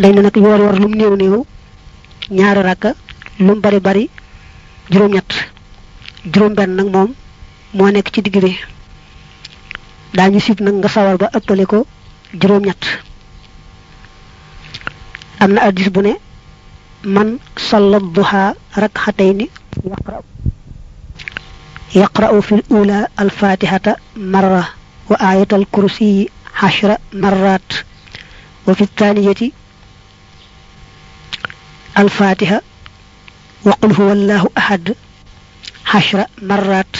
dañ ne nag yoor yoor lum néew néew ñaari rakka lum bari bari juróom ñett juróom benn nag moom moo nekk ci digg bi daañu sib nag nga sawar ba ëppale ko juróom ñett am na addis bu ne man salla duha rakxatayni yaqra yaqra'u ula alfatihata marra wa ayat alkursiyi xashra marrat wa fi thaniyati الفاتحة وقل هو الله أحد عشر مرات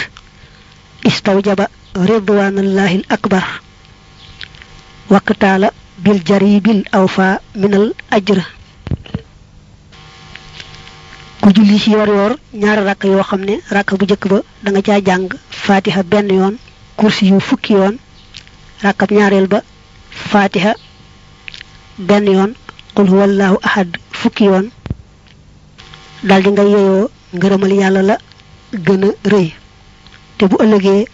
استوجب رضوان الله الأكبر وقتال بالجريب الأوفى من الأجر ku julli ci yor yor ñaari rakk yoo xam ne rakk bu jëkk ba da nga caa jàng fatiha benn yoon kursi yu fukki yoon rakkab ñaareel ba fatiha benn yoon qul huwallahu ahad fukki yoon daldi nga yeyoo ngërëmal yàlla la gën a rëy. Te bu ëllëgee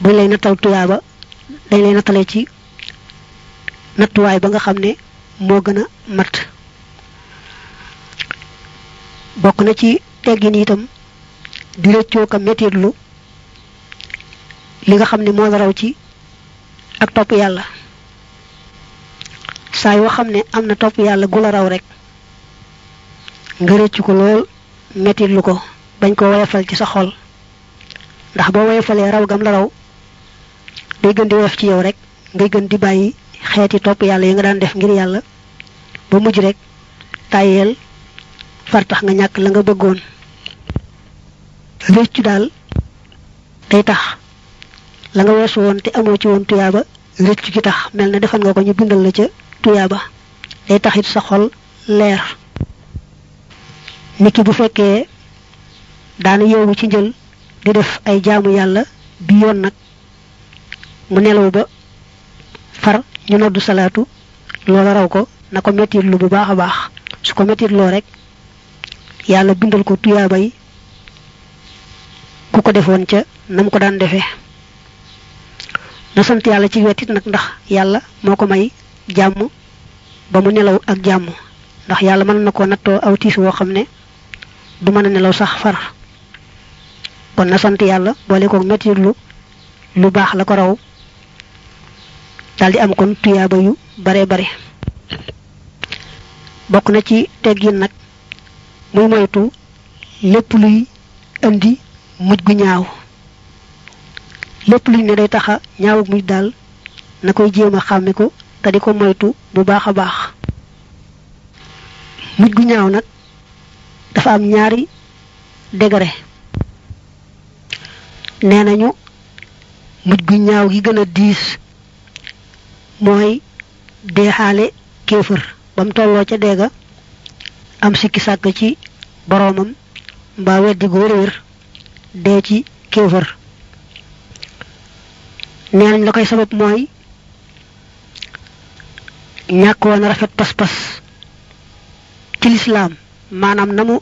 buñ lay nattal tuyaaba dañ lay nattalee ci nattuwaay ba nga xam ne moo gën a mat. Bokk na ci teggin itam di rëccoo ka mettitlu li nga xam ne moo la raw ci ak topp yàlla. Saa yoo xam ne am na topp yàlla gu la raw rek nga rëccu ko lool mettitlu ko bañ ko woyofal ci sa xol. Ndax boo woyofalee raw gam la raw day gën di woyof ci yow rek ngay gën di bàyyi xeeti topp yàlla yi nga daan def ngir yàlla. Ba mujj rek tàyyeel far tax nga ñàkk la nga bëggoon. Rëccu daal day tax. La nga weesu woon te amoo ci woon tuyaaba rëccu gi tax. Mel na defal nga ko ñu bindal la ca tuyaaba. Day tax it sa xol leer niki bu fekkee daana yeewu ci njël di def ay jaamu yàlla bi yoon nag mu nelaw ba far ñu noddu salaatu loola raw ko na ko mettit lu bu baax a baax. Su ko mettit loo rek yàlla bindal ko tuyaaba yi ku ko defoon ca nam ko daan defee na sant yàlla ci wetit nag ndax yàlla moo ko may jàmm ba mu nelaw ak jàmm. Ndax yàlla mën na ko nattoo aw tiis woo xam ne du mën a nelaw sax far kon na sant yàlla boole ko mettit lu lu baax la ko raw. Daldi am kon tuyaaba yu bare bare. Bokk na ci teggin nag muy moytu lépp luy indi mujj gu ñaaw. Lépp luy ne day taxa ñaaw mujj daal na koy jéem a xàmme ko te di ko moytu bu baax a baax. Mujj gu ñaaw nag dafa am ñaari degré. Nee nañu mujj gu ñaaw gi gën a diis mooy deexaale kéefër. Ba mu tolloo ca deega am sikki sàkk ci boroomam mbaa weddi gu wér dee ci kéefër. Nee la koy sabab mooy ñàkk woon rafet pas-pas ci lislaam maanaam na mu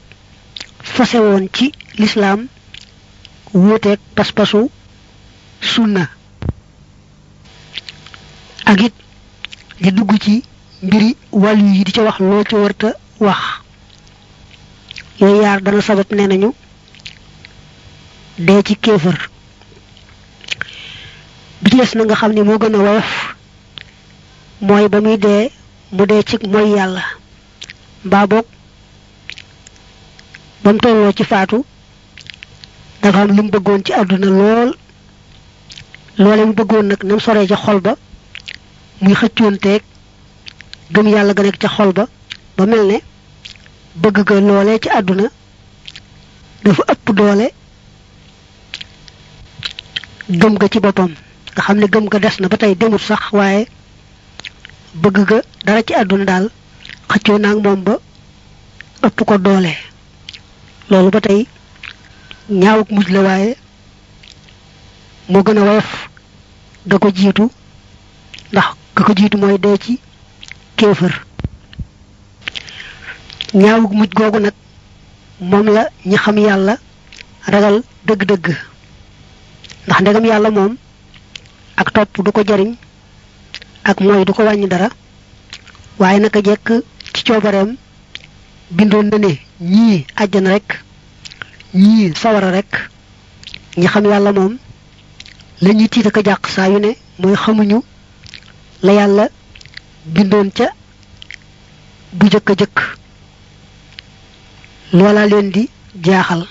fase woon ci lislaam wuuteeg pas-pasu sunna. Ak it di dugg ci mbiri wàllu yi di ca wax loo ca warta wax. Yooyu yaar dana sabab nee nañu dee ci kéefër. Bi ci na nga ba muy mu ci ba mu tolloo ci faatu dafa am lu mu bëggoon ci àdduna lool. Loole mu bëggoon nag nam soree ca xol ba muy xëccoonteeg gëm yàlla ga nekk ca xol ba ba mel ne bëgg ga loolee ci àdduna dafa ëpp doole gëm ga ci boppam. Nga xam ne gëm ga des na ba tey demut sax waaye bëgg ga dara ci àdduna daal xëccoo naag moom ba ëpp ko doole. Loolu ba tey ñaawuk mujj la waaye moo gën a woyof ga ko jiitu ndax ga ko jiitu mooy dee ci kéefër. Ñaawuk mujj googu nag moom la ñi xam yàlla ragal dëgg-dëgg ndax ndegam yàlla moom ak topp du ko jariñ ak mooy du ko wàññi dara waaye naka jekk ci coobareem bindoon na ne ñii àjjana rek ñii sawara rek ñi xam yàlla moom la ñuy tiit ak a jàq saa yu ne mooy xamuñu la yàlla bindoon ca bu jëkk a jëkk. Loola leen di jaaxal.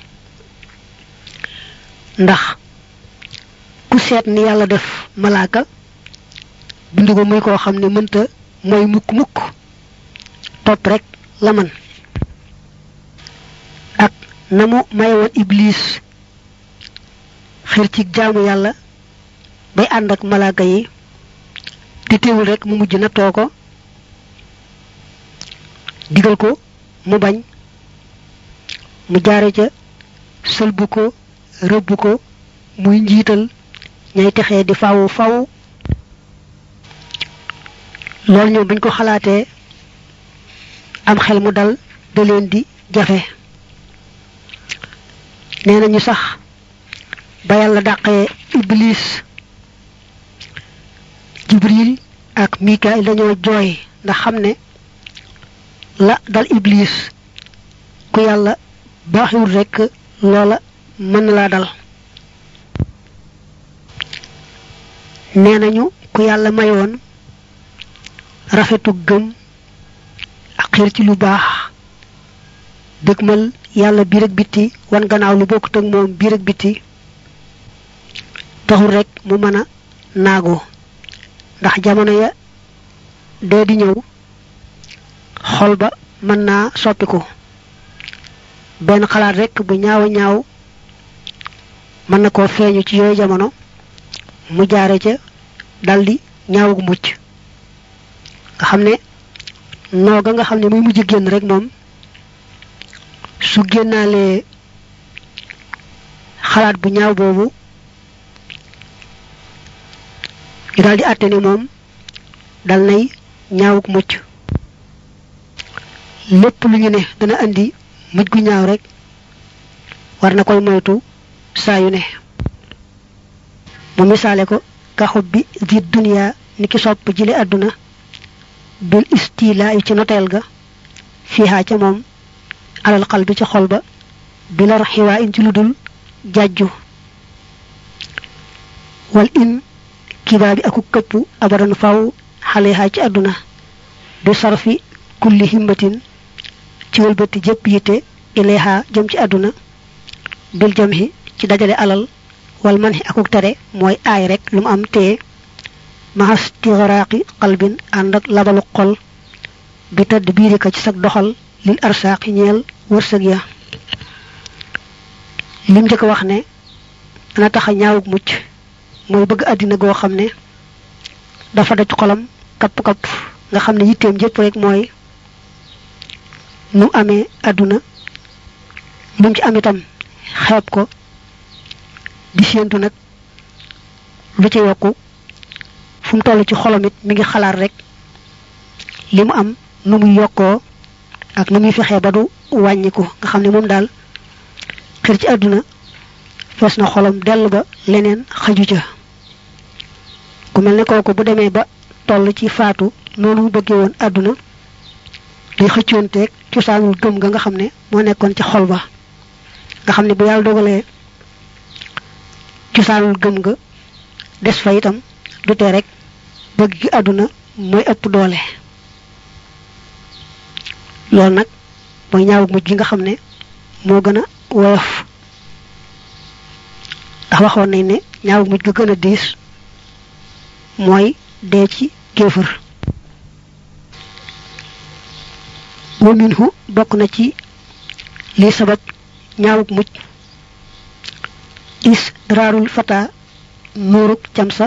Ndax ku seet ni yàlla def malaaka bind ko muy koo xam ne mënta mooy mukk mukk topp rek la man. Na mu mayewoon iblis xir ci jaamu yàlla bay ànd ak malaaka yi te teewul rek mu mujj na too ko digal ko mu bañ mu jaare ca sëlbu ko rëbb ko muy njiital ñay texee di fawu faw loolu ñoom buñ ko xalaatee am xel mu dal da leen di jafe. Nee nañu sax ba yàlla dàqee iblis jibril ak mikail dañoo jooy ndax xam ne la dal iblis ku yàlla baaxiwul rekk loola mën na laa dal. Nee nañu ku yàlla mayoon rafetu gëm ak xir ci lu baax dëgmal yàlla biir ak bitti wan gannaaw lu bokkut ak moom biir ak bitti taxul rek mu mën a naagu ndax jamono ya dee di ñëw xol ba mën naa soppiku. Benn xalaat rek bu ñaaw ñaaw mën na koo feeñu ci yooyu jamono. Mu jaare ca daldi ñaawug mucc. Nga xam nooga nga xam ne muy mujj rek moom su génnaalee xalaat bu ñaaw boobu ñu daldi àtte ni moom dal nay ñaawug mucc. Lépp lu ñu ne dana andi mujj gu ñaaw rek war na koy moytu saa yu ne. Mu misaale ko kaxub bi di duniyaa ni ki sopp jële àdduna bil istila yi ci noteel ga fiixaa ca moom alal xal bi ci xol ba bi lar xiwaa in ci lu dul jàjju wal in kibaa bi aku këpp abadan faw xalehaa ci àdduna du sarfi kulli himmatin ci wëlbati jëpp yitte ilayha jëm ci àdduna bil jamhi ci dajale alal wal man akuk tere mooy aay rek lu am téye mahas tixaraaqi qalbin ànd ak labalu xol bi tëdd ci sag doxal lil arsaaqi ñeel wërsëg ya. Lim njëkk wax ne dana tax a ñaawug mucc mooy bëgg àddina goo xam ne dafa daj xolam kapp kapp nga xam ne yitteem jëpp rek mooy nu amee àdduna lu ci am itam xeeb ko di séentu nag lu ci yokku fu mu ci xolam it mi ngi xalaat rek li am nu muy yokkoo ak nu muy fexee wàññiku. Nga xam ne moom daal xër ci àdduna fees na xolam dell ba leneen xaju ca. Ku mel ne kooku bu demee ba toll ci faatu noonu mu bëggee woon àdduna day xëccoonteeg cosaanul gëm ga nga xam ne moo nekkoon ca xol ba. Nga xam ne bu yàlla dogalee cosaanul gëm ga des fa itam du tee rek bëgg gi àdduna mooy ëpp doole. Loolu nag mooy ñaawug mujj gi nga xam ne moo gën a woyof. ndax waxoon nañ ne ñaawug mujj ga gën a diis mooy dee ci kéefër. wa minhu bokk na ci li sabab ñaawug mujj. is raarul fata nuurug camsa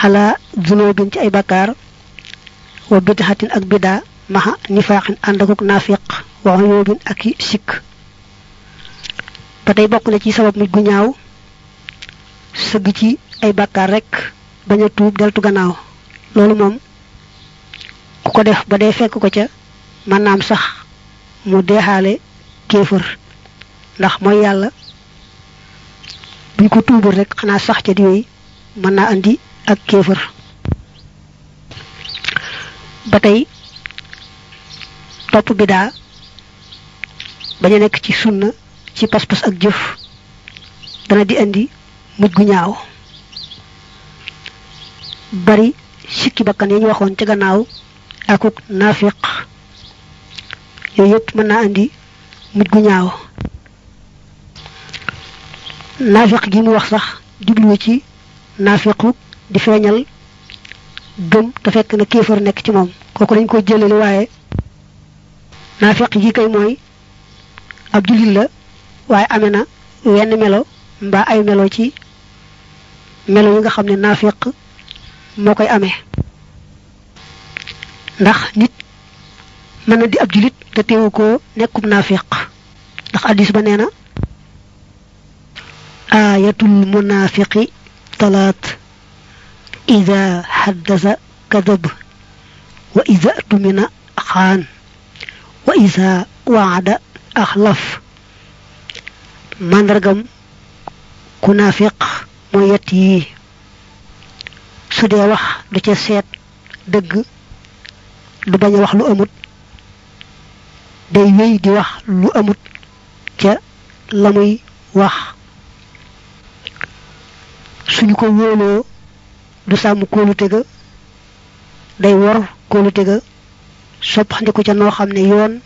xalaa zunubin ci ay bakkaar wa bidaxatin ak bidaa maxa nifaaxin ànd akuk naafiq wa uyubin ak i sikk. Ba tey bokk na ci sabab mujj gu ñaaw sëgg ci ay bakkaar rek bañ a tuub deltu gannaaw. Loolu moom ku ko def ba dee fekk ko ca mën naam sax mu kéefër. Ndax mooy yàlla buñ ko tuubul rek xanaa sax ca andi ak kéefër. Ba tey topp bidaa bañ a nekk ci sunna ci pas-pas ak jëf dana di indi mujj gu ñaaw. Bari sikki bakkan yi ñu waxoon ca gannaaw akuk naafiq yooyu yëpp mën naa indi mujj gu ñaaw. Naafiq gi mu wax sax jubluwu ci naafiqu di feeñal gëm te fekk na kéefar nekk ci moom. Kooku dañ ko waaye naafiq gi kay mooy ab jullit la waaye amee na wenn melo mbaa ay melo ci melo yi nga xam ne naafiq moo koy amee ndax nit mën na di ab jullit te teewu ko nekkub naafiq ndax addis ba nee na ayatul munafiqi talaat ida xaddasa kadab wa ida tumina xaan wa ida waada axlaf màndargam ku naafiq mooy yett yii su dee wax du ca seet dëgg du bañ wax lu amut day wéy di wax lu amut ca la muy wax suñu ko wóoloo du sàmm kóolute ga day wor kóolute ga soppaxndiku ca noo xam ne yoon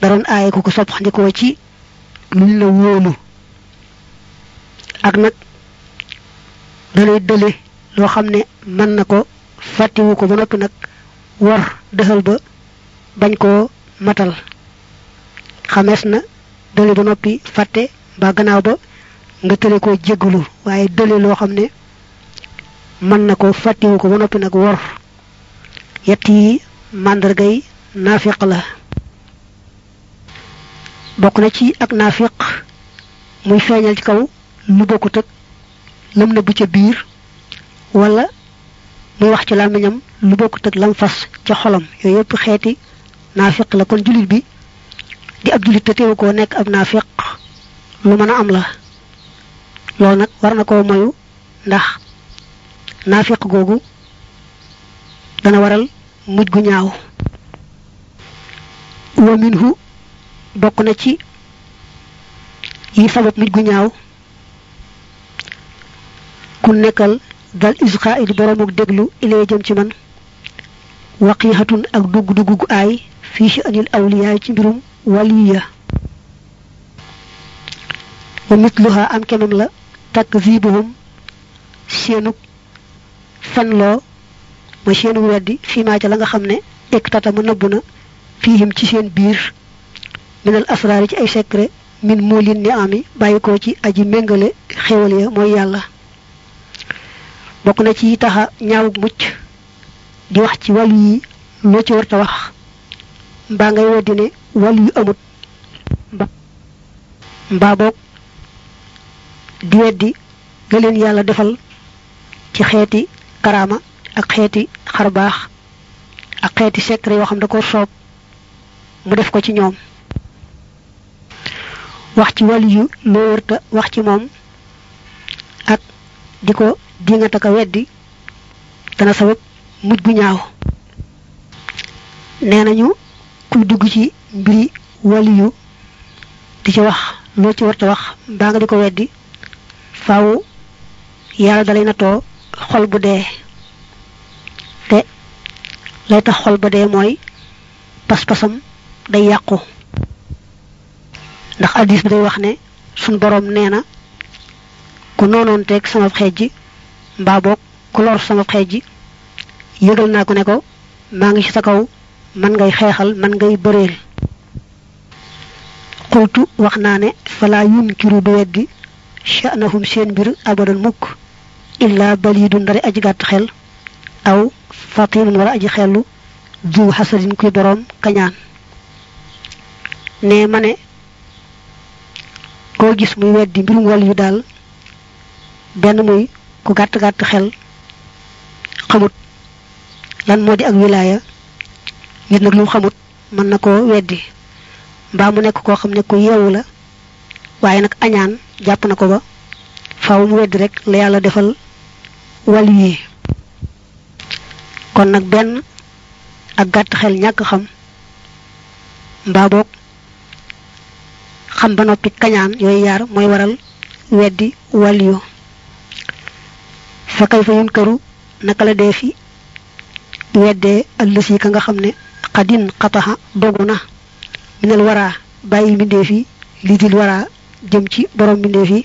daroon aaye ko ko soppaxndikoo ci luñ la wóolu. Ak nag dalay dële loo xam ne mën na ko fàttiwu ko ba noppi nag war dëxal ba bañ koo matal. Xamees na dële ba noppi fàtte ba gannaaw ba nga tële koo jégalu waaye dële loo xam ne mën na ko fàttiwu ko ba noppi nag wor yett yi màndargay naafiq la. Bokk na ci ak naafiq muy feeñal ci kaw lu bokkut ak lam na bu ca biir wala muy wax ci làmmiñam lu bokkut ak lam fas ca xolam. Xeeti naafiq la. Kon jullit bi di ab jullit te teewu nekk ab naafiq lu mën am la. Loolu nag war na moyu ndax naafiq googu dana waral mujj gu ñaaw. Wa minhu bokk na ci yi sabab mujj gu ñaaw. Ku nekkal dal isqa di boromuk déglu ilee jëm ci man. Waqiixatun ak dugg dugg gu aay fii ci anil awliyaay ci mbirum waliya. Wa mitluha am kemam la takzibuhum seenuk fenloo mooy seenu weddi fii ca la nga xam ne ektata tatama nëbb na fiihim ci seen biir. Minal asraari ci ay secret min muulin ni ami bàyyi ci aji méngale xéwal ya mooy yàlla. Bokk na ci taxa ñaawug mucc di wax ci wàllu yi loo ci warta wax. Mbaa ngay weddi ne wàllu yu amut. Mbaa boog di weddi ga leen yàlla defal ci xeeti karaama ak xeeti xarbaax ak xeeti secret yoo xam da ko soob mu def ko ci ñoom. Wax ci wàllu yu loo wërta wax ci moom ak di ko dingata ka weddi dana sabab mujj gu ñaaw. Nee nañu dugg ci mbiri wàllu yu di ci wax loo ci warta wax mbaa nga di weddi faaw yàlla dalay xol bu dee lay tax xol ba dee mooy pas-pasam day yàqu. Ndax addis bi day wax ne suñ boroom nee na ku noonoon teeg sama xeej ji mbaa boog ku lor sama xeej ji yëgal naa ko ne ko maa ngi ci sa kaw man ngay xeexal man ngay bëreel. Xultu wax naa ne falaa yunkiru du weddi sha'nahum seen mbir abadan mukk illa balidu ndari aji gàtt xel aw fatinun wala aji xellu du xasadin kuy boroom kañaan. Ne ma ne koo gis muy weddi mbirum wàll yu daal benn muy ku gàtt gàtt xel xamut lan moo di ak wilaaya nit nag lu xamut mën na koo weddi. Mbaa mu nekk koo xam ne ku yeewu la waaye nag añaan jàpp na ko ba faaw mu weddi rek la yàlla defal kon nag benn ak gàtt xel ñàkk xam mbaa xam ba noppi kañaan yooyu yaar mooy waral weddi waliyu fa kay fa yun këru naka la dee fi weddee ëllësi ka nga xam ne xadin xataxa dogu na. Minal waraa bàyyi mbindeef yi li dil waraa jëm ci borom mbindeef yi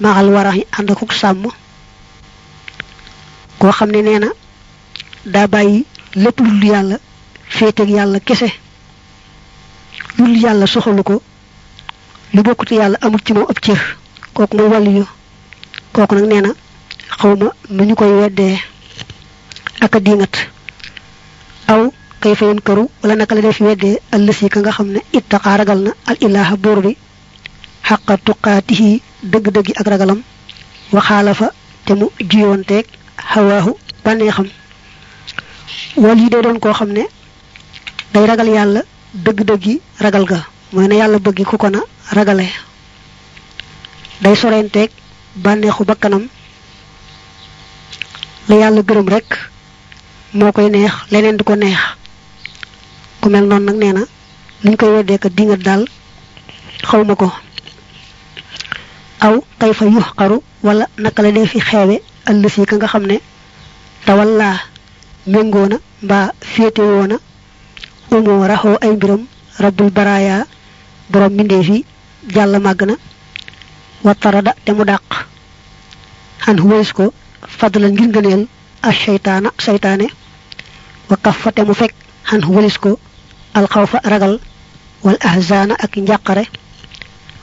maaxal waraa yi ànd akuk sàmm. Koo xam ne nee na daa bàyyi lépp lu dul yàlla féeteeg yàlla kese lu dul yàlla soxalu ko lu bokkut yàlla amul ci moom ab cër kooku mooy wàllu yu kooku nag nee na xawma nu ñu koy weddee ak a aw kay fayoon këru wala naka la def weddee allësi ka nga xam ne ittaqaa ragal na al ilaha buur bi xaqa tuqaatihi dëgg-dëggi ak ragalam waxaala fa te mu jiyoonteeg xawaahu bànneexam wal yi day doon koo xam ne day ragal yàlla dëgg-dëggi ragal ga. Mooy na yàlla bëggi ku ko na ragale. Day sorenteeg bànneexu bakkanam. La yàlla gërëm rek moo koy neex leneen di ko neex. Ku mel noonu nag nee na luñ koy weddee ka dingat daal xawma ko. Aw kay fa yux xaru wala naka la dee fi xeewe ëllësi ka nga xam ne tawallaa. Méngoona mbaa féetewoona umoo raxoo ay mbiram rabbul baraaya borom mbindeef yi jàll màgg na wattarada te mu dàq xan wëys ko fadlan ngir ngëneel a seytaana seytaane wa kaf fa te mu fekk xan wëlis ko alxawfa ragal wal ahzaana ak njàqare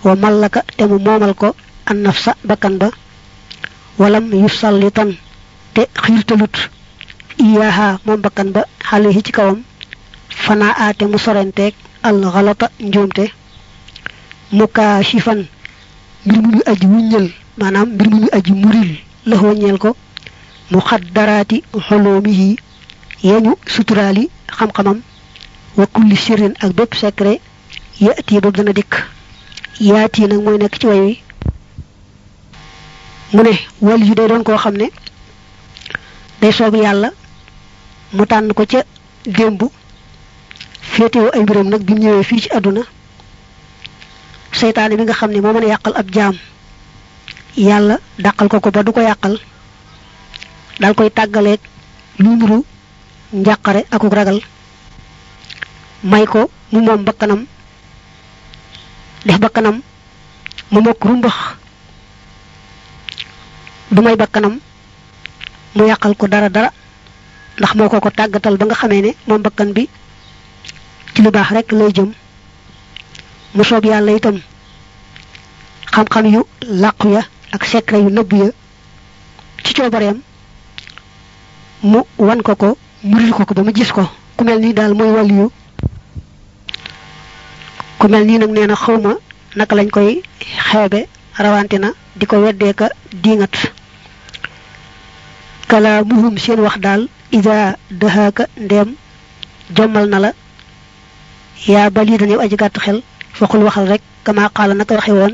wa mallaka te mu moomal ko an nafsa bakkan ba walam yu sallitan te xiirtalut iyaha mom bakkan ba xalihi ci kawam fana ate mu sorentek al ghalata njomte mukashifan mbir mu aji wuñal manam mbir mu aji muril la ho ñel ko muqaddarati hulumihi yañu suturali xam xamam wa kulli sirrin ak bép secret yati bob dana dik yati nak moy nek ci wayi mune wal yu day don ko xamne day soob yalla mu tànn ko ca démb. Féetewoo ay mbiram nag bi ñëwee fii ci àdduna. Seytaane bi nga xam ne moo mën a yàqal ab jaam. Yàlla dàqal ko ko ba du ko yàqal. Dal koy tàggaleeg lu nuru njàqare akuk ragal. May ko mu moom bakkanam. Def bakkanam mu mokk rumbax. Du may bakkanam mu yàqal ko dara dara ndax moo ko tàggatal ba nga xamee ne moom bakkan bi ci lu baax rek lay jëm. Mu soob yàlla itam xam-xam yu làqu ya ak secret yu nëbb ya ci coobareem mu wan ko ko muril ko ko ba gis ko. Ku mel nii daal mooy waliyu ku mel nii nag nee na xawma naka lañ koy xeebe rawante na di ka diingat. Seen wax daal ida dahaaka ndeem jommal na la. Yaa bali dañu aji gàtt xel foqul waxal rek kama qaala naka waxe woon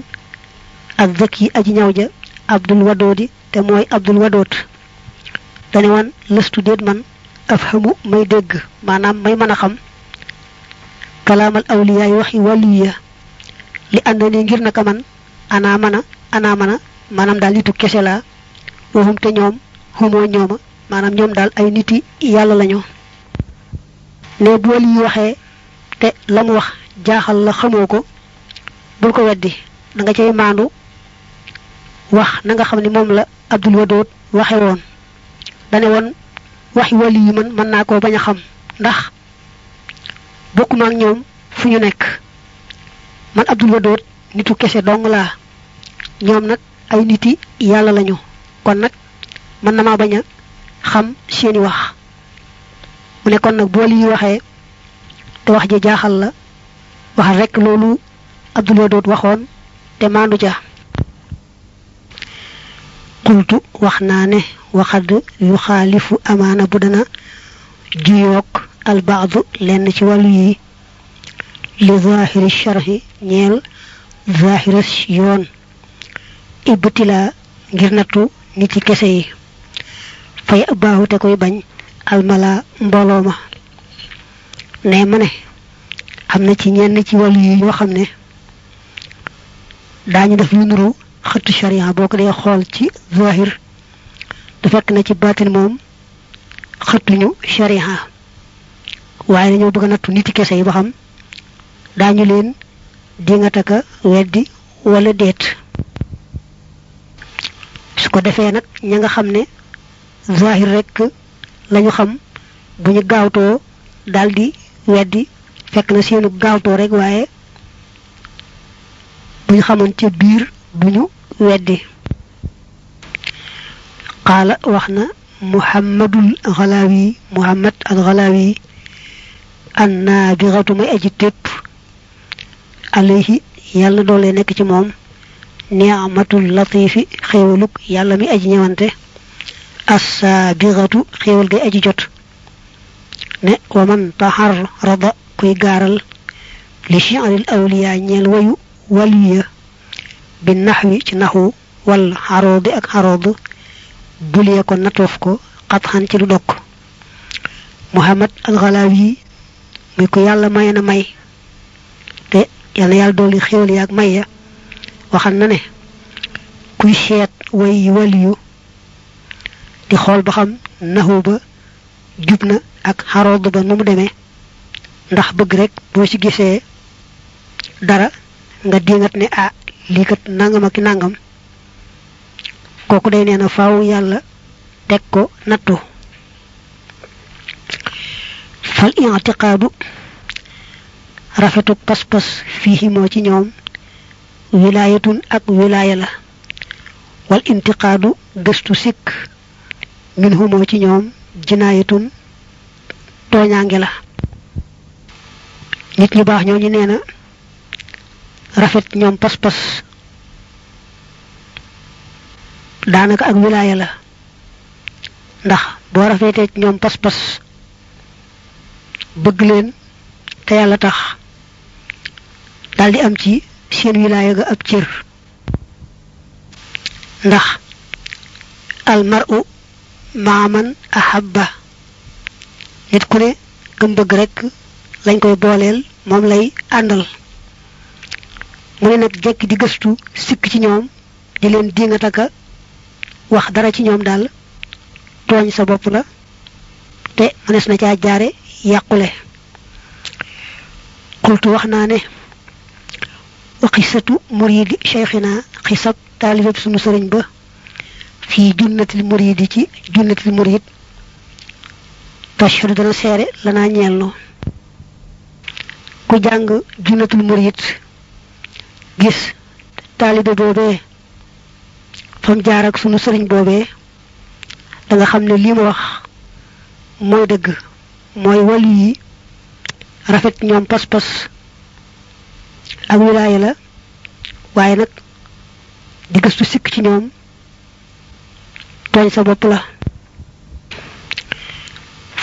ak zëkk yi aji ñaw ja abdul wadoodi te mooy abdul wadoot dane woon lëstu déet man afhamu may dégg maanaam may mën xam. Kalaamal awliyaay waxi waliya li ànd ni ngir naka man anaa mën a anaa mën a maanaam daal nitu kese laa. Waxum te ñoom xumoo ñooma maanaam ñoom daal ay niti yàlla lañu. Ne bu waxee te la mu wax jaaxal la xamoo ko bul ko weddi. Da nga cay maandu wax na nga xam ne moom la abdul wadoot waxe woon. Dane woon waxi wali yi man mën naa koo bañ a xam. Ndax bokkuma ak ñoom fu ñu nekk. Man abdul wadoot nitu kese dong laa. Ñoom nag ay niti yàlla lañu. Kon nag mën na maa bañ a xam seeni wax mu ne kon nag bool yi waxee te wax ji jaaxal la waxal rek loolu abdul wadoot waxoon te maandu ja qultu wax naa ne waxad yu xaalifu amaana bu dana juyoog albaadu lenn ci wàllu yi li zahiri sharhi ñeel zahiras yoon ibtila ngir nattu nit kese yi fay baaxu te koy bañ almala mbooloo ma. Ne ma ne am na ci ñenn ci wàllu yi ñoo xam ne daañu def lu nuru xëttu sharia boo ko dee xool ci zahir da fekk na ci baatin moom xëttuñu sharia. Waaye dañoo bëgg nattu niti kese yi ba xam daañu leen dingataka weddi wala déet. Su ko defee nag ña nga zahir rek lañu xam bu ñu gaawtoo daldi weddi fekk na seenu gaawtoo rek waaye bu ñu xamoon ca biir duñu weddi qaala wax na muhammadul xalaawi muhammad al bi xatu may aji tépp alayhi yàlla doole nekk ci moom ni'matul latifi xéewaluk yàlla mi aji ñëwante assa bi xatu xéewal gay aji jot ne wa man taxar rada kuy gaaral li shi'ril awliya ñeel wayu waliya bi naxwi ci naxu wal xaroodi ak xarood bulee ko natoof ko xatxan ci lu dokk muhammad alxalaawi muy ko yàlla may na may te yàlla yàlla dooli xéwal yaag may ya waxal na ne kuy seet way waliyu di xool ba xam naxu ba jub na ak xarood ba nu mu demee. ndax bëgg rek boo ci gisee dara nga dingat ne ah lii kat nangam ak nangam. Kooku day nee faaw yàlla teg ko nattu. Fal i'tiqaadu rafetu pas-pas fii moo ci ñoom wilaayatun ak wilaaya la. Wal intiqaadu gëstu sikk minhu moo ci ñoom jinaayatun tooñaange la. Nit ñu baax ñooñu nee na rafet ñoom pas-pas. Daanaka ak wilaaya la. Ndax boo rafetee ci ñoom pas-pas bëgg leen te yàlla tax daldi am ci seen wilaaya ga ab cër. Ndax almaru maaman ahabba. Nit ku ne gëm bëgg rekk lañ koy booleel moom lay àndal. Mu ne nag jekki di gëstu sikk ci ñoom di leen dingataka wax dara ci ñoom daal tooñ sa bopp la te mënees na caa jaare yàqule. Xultu wax naa ne wa xisatu muridi cheikhina xisab taalibab sunu sëriñ ba fii junnatil muridi ci junnatil murid tashhadu dana seere lanaa ñeelno ku jàng junnatul murid gis taalibe boobee fam jaar ak sunu sëriñ boobee da xam ne lii ma wax mooy dëgg mooy wali yi rafet ñoom pas-pas ak wilaaya la waaye nag di gëstu sikk ci ñoom tooñ sa bopp la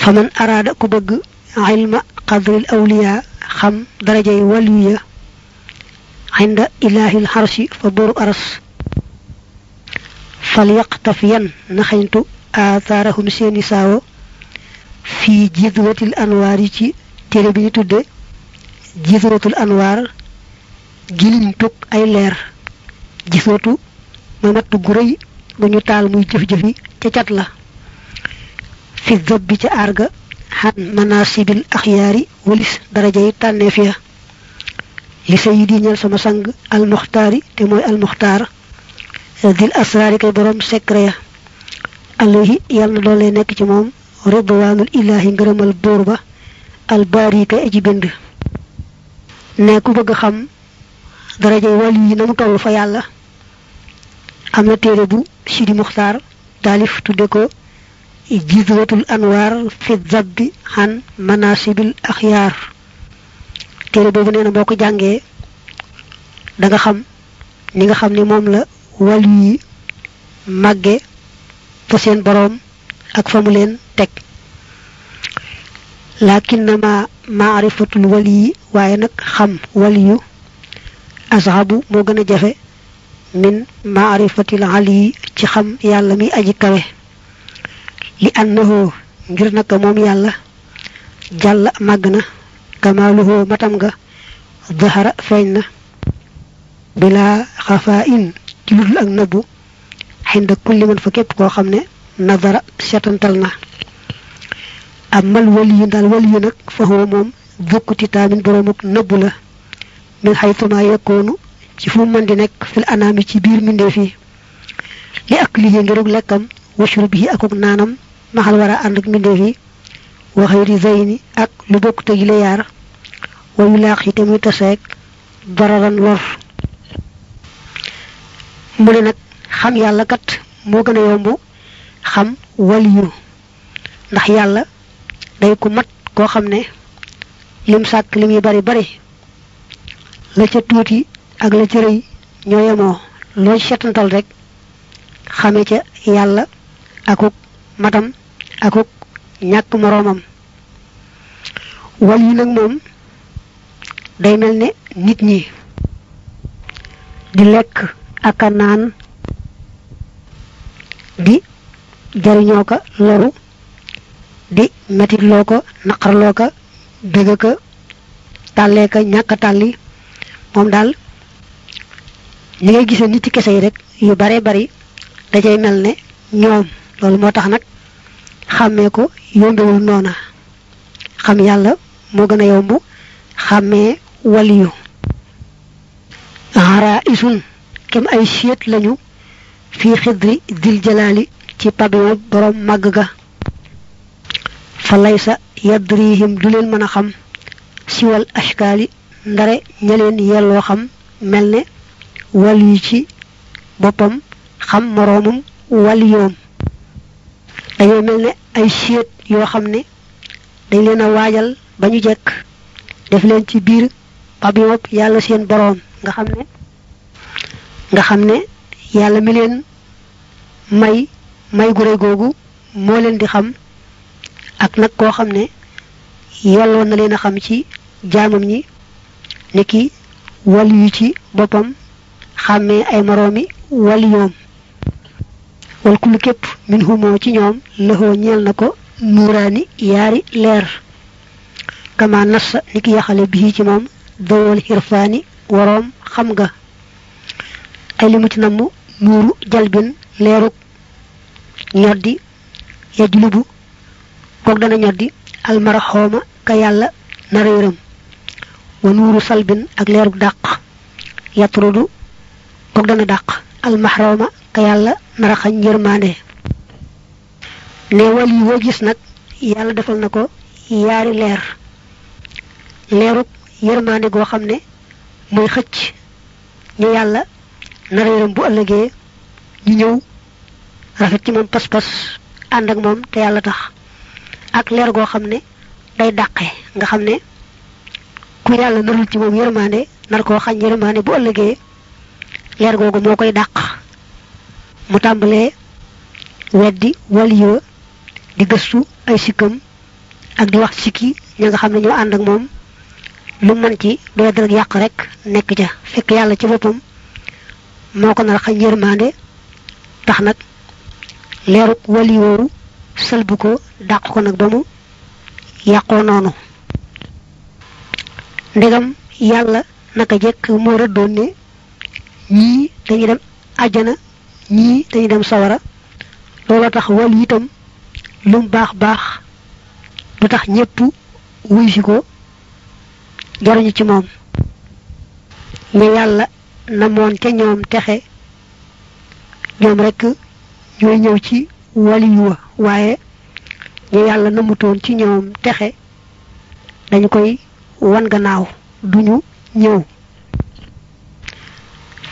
fa man araada ku bëgg ilma qadril awliya xam darajay waliya inda ilahil xarsi fa boru aras fal yaqtafiyan na xañtu aathaarahum seeni saawo fii jidwatil anwaar yi ci téere bi ñu tudde jidwatul anwaar giliñ tug ay leer jiswatu mooy matt gu rëy guñu taal muy jëf jëfi ca cat la fi zobbi ca arga han manasibil akhyari walis darajay tanef ya li sayyidi ñal sama sang al muhtari te moy al muhtar dil asrar kay borom secret ya alayhi yalla do lay nek ci mom ridwanul ilahi ngeureumal borba al bari kay aji bind ne ku bëgg xam darajay wali yi namu tollu fa yalla amna téré bu sidi muxtaar taalif tudde ko anwaar fi xan manasibil axyaar téere boobu nee na boo ko jàngee da nga xam ni nga xam ne moom la wàllu yi màgge fa seen boroom ak fa mu leen teg. Lakinnama maarifatul wali waaye nag xam waliyu asxabu moo gën a jafe من معرفة العلي تخم يالا مي أجي كره لأنه جرنا كموم يالا جل مغنى كماله متمغى ظهر فين بلا خفائن جلد الأنبو عند كل من فكيب كو خمنا نظر شتنتلنا أما الولي الوليونك فهو موم ذو كتابين برومك نبولا من حيث ما يكونوا ci fu mën di nekk fil anaami ci biir mbindeef yi li ak liggéey ngirug lekkam washur bi akuk naanam maxal war a ànd ak mbindeef yi wa xëyri zayni ak lu bokk te yile yaar wayu laax yi te muy taseeg dararan lor mu ne nag xam yàlla kat moo gën a yomb xam waliyu ndax yàlla day ku mat koo xam ne lim sàkk lim yi bari bari la ca tuuti ak la ca rëy ñoo yemoo. Loo setantal rek xame ca yàlla akuk matam akuk ñàkk moroomam. Wal yi nag moom day mel ne nit ñi di lekk ak naan di jariñoo ko loru di metitloo ko naqarloo ko bëgg ko tàllee ko ñàkk moom daal ñi ngay gisee nit kese yi rek yu bare bari dajay mel ne ñoom loolu moo tax nag xàmmee ko yombewul noona xam yàlla moo gën a yomb xàmmee waliyu xaraa isun kem ay siet lañu fii xidri dil jalaali ci pabio borom màgg ga fa laysa yadrihim du leen mën a xam siwal ashkaali ndare ña leen yelloo xam mel ne waliyu ci boppam xam moroomum waliyoom dañoo mel ne ay siet yoo xam ne dañ leen a waajal ba ñu jekk def leen ci biir pabio yàlla seen boroom nga xam ne nga xam ne yàlla mi leen may may gu rëy googu moo leen di xam ak nag koo xam ne yelloon na leen a xam ci jaamam ñi ni ki wali yu ci boppam xàmmee ay moroomi wali yoom wal kullu képp min humoo ci ñoom lëxoo ñeel na ko nuuraani yaari leer kama nassa ni ki yaxale bii ci moom dawal xirfaani waroom xam nga ay limu ci namm nuuru jalbin leeruk ñoddi yajlubu kook dana ñoddi almaraxooma ka yàlla nara yërëm wa nuuru salbin ak leeruk dàq yatrudu kook dana dàq almaxrooma ka yàlla nara xañ yërmaande. Ne wal yi woo gis nag yàlla defal na ko yaari leer. Leeruk yërmaande goo xam ne mooy xëcc ñu yàlla nara bu ñu ñëw rafet ci moom pas-pas ànd ak moom te yàlla tax. Ak leer goo xam ne day dàqe nga xam ne ku yàlla narul ci moom yërmaande nar koo xañ yërmaande bu leer googu moo koy mu tàmbalee weddi waliyo di gëstu ay sikkam ak di wax sikki ña nga xam ne ñoo ànd ak moom. Lu mën ci doy dara yàq rek nekk ca. Fekk yàlla ci boppam moo ko nar xañ tax sëlbu ko ko nag ba mu yàqoo noonu. Ndegam naka jekk moo rëddoon ñii dañuy dem àjjana ñii dañuy dem sawara. Looloo tax wali itam lu baax baax du tax ñépp wuy si ko jaruñu ci moom. Ña yàlla namoon ca ñoom texe ñoom rekk ñooy ñëw ci waliyu wa waaye ñu yàlla namutoon ci ñoom texe dañu koy wan gannaaw duñu ñëw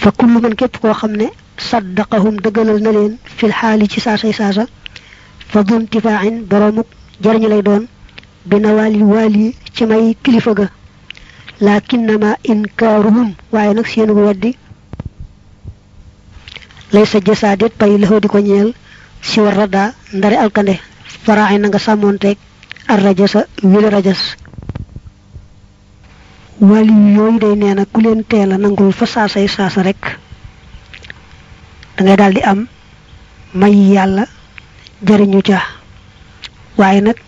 fa kullu man képp koo xam ne saddaqahum dëggalal na leen fil xaali ci saasay saasa fa dun tifaaxin boroomuk jariñu lay doon bi nawaali waali ci may kilifa ga. Lakinnama inkaaruhum waaye nag seenu weddi lay sa jasaadet pay laxoo di ko ñeel si war radda ndari alkande. Faraaxi na nga sàmmoonteeg ar rajasa wili rajas wali yooyu day nee na ku leen teel a nangul fa saasay saasa rek dangay daal di am may yàlla jariñu ca waaye nag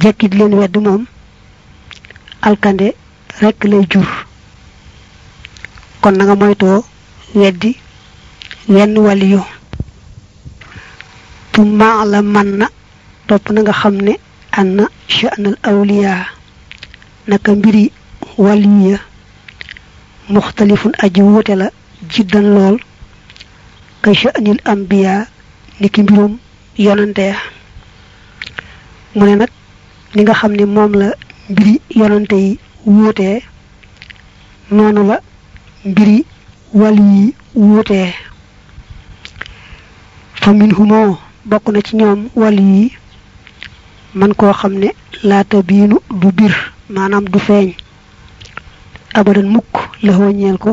jekki di leen wedd moom alkande rek lay jur. Kon na nga moytoo weddi wenn waliyu tumma la man na topp na nga xam ne anna sha'nal awliya naka mbiri waliya muxtalifun aji wuute la jiddan lool. Ka sha'nil anbiya niki mbirum yonante ya. Mu ne nag li nga xam ne moom la mbiri yonante yi wuutee noonu la mbiri wali yi wuutee fa min humoo bokk na ci ñoom wali man koo xam ne laata biinu du bir maanaam du feeñ abadan mukk la ñeel ko